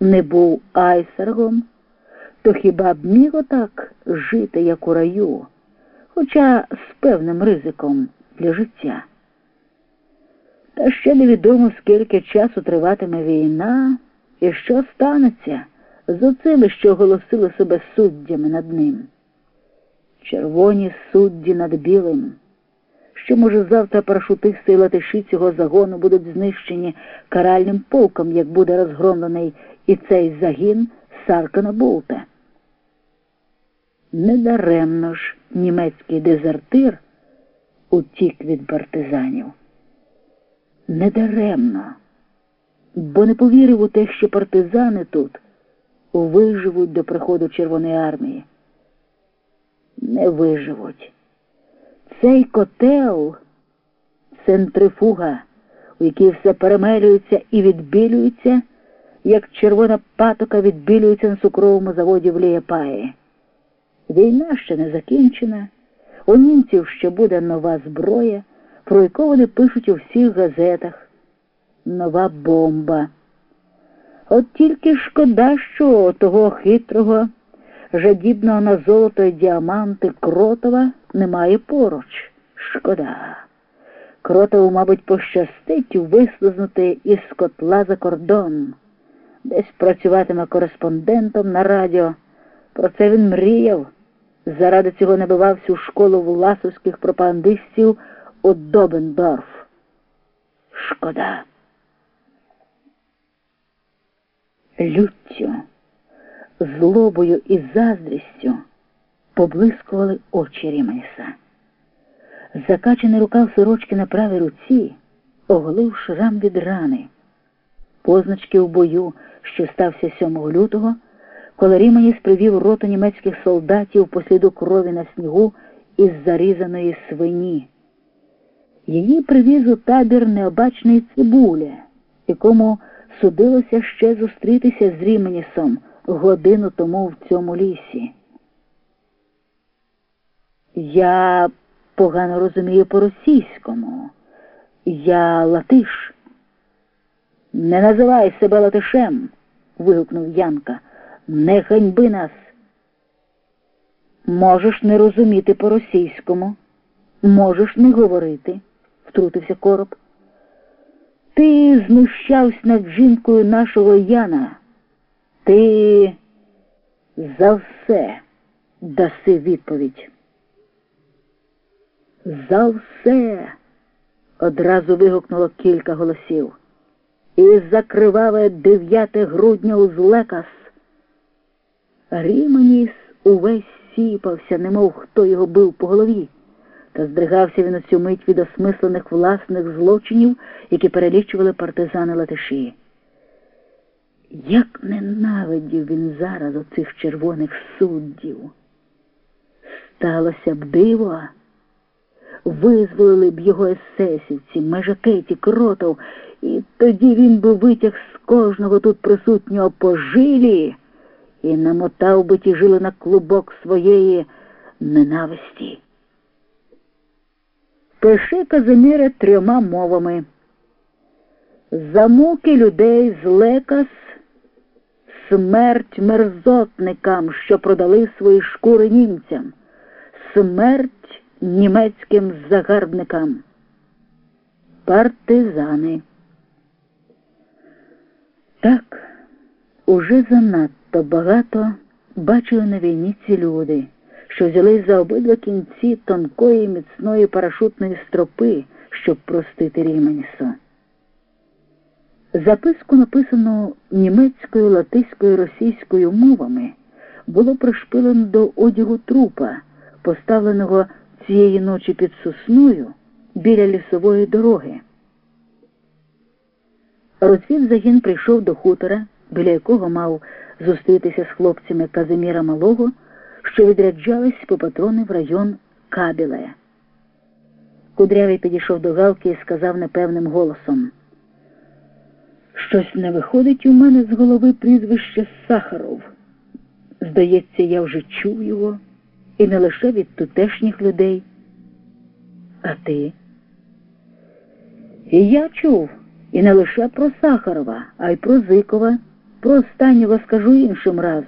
не був айсергом, то хіба б міг отак жити, як у раю, хоча з певним ризиком для життя? Та ще невідомо, скільки часу триватиме війна і що станеться з оцими, що оголосили себе суддями над ним. Червоні судді над білим. Що, може, завтра парашутисти і латиші цього загону будуть знищені каральним полком, як буде розгромлений і цей загін Саркана Болта. Недаремно ж німецький дезертир утік від партизанів. Недаремно, бо не повірив у те, що партизани тут виживуть до приходу Червоної армії. Не виживуть. Цей котел центрифуга, у якій все перемелюється і відбілюється, як червона патока відбілюється на цукровому заводі в Лієпаї. Війна ще не закінчена, у німців ще буде нова зброя, про яку вони пишуть у всіх газетах. Нова бомба. От тільки шкода, що того хитрого, жадібного на золото і діаманти кротова немає поруч. Шкода. Кротову, мабуть, пощастить вислизнути із котла за кордон. Десь працюватиме кореспондентом на радіо. Про це він мріяв. Заради цього набивав всю школу власовських пропагандистів у Добендорф. Шкода. Люттю, злобою і заздрістю поблискували очі Рімеса. Закачаний рукав сорочки на правій руці оголив шрам від рани. Позначки в бою, що стався 7 лютого, коли Ріманіс привів роту німецьких солдатів по сліду крові на снігу із зарізаної свині. Її привіз у табір необачний цибуля, якому судилося ще зустрітися з Ріменісом годину тому в цьому лісі. Я погано розумію по-російському. Я латиш. Не називай себе латишем, вигукнув Янка. Не ганьби нас. Можеш не розуміти по-російському, можеш не говорити, втрутився короб. Ти знущався над жінкою нашого Яна. Ти за все даси відповідь. За все. одразу вигукнуло кілька голосів. І закриваве 9 грудня узлекас. Ріменіс увесь сіпався, немов хто його бив по голові, та здригався він у цю мить від осмислених власних злочинів, які перелічували партизани латиші. Як ненавидів він зараз оцих червоних суддів. Сталося б диво, визволили б його есесівці, межакеті, кротов, і тоді він би витяг з кожного тут присутнього по жилі і намотав би ті жили на клубок своєї ненависті. Пиши Казиміре трьома мовами. За муки людей з лекас смерть мерзотникам, що продали свої шкури німцям, смерть німецьким загарбникам. Партизани. Так, уже занадто багато бачили на війні ці люди, що взялись за обидва кінці тонкої міцної парашутної стропи, щоб простити Ріменісу. Записку, написану німецькою, латиською, російською мовами, було пришпилено до одягу трупа, поставленого цієї ночі під сосною біля лісової дороги. Розвідзагін прийшов до хутора, біля якого мав зустрітися з хлопцями Казиміра Малого, що відряджались по патрони в район Кабілея. Кудрявий підійшов до Галки і сказав непевним голосом. Щось не виходить у мене з голови прізвище Сахаров. Здається, я вже чув його, і не лише від тутешніх людей. А ти? І я чув, і не лише про Сахарова, а й про Зикова, Про останнього скажу іншим разом.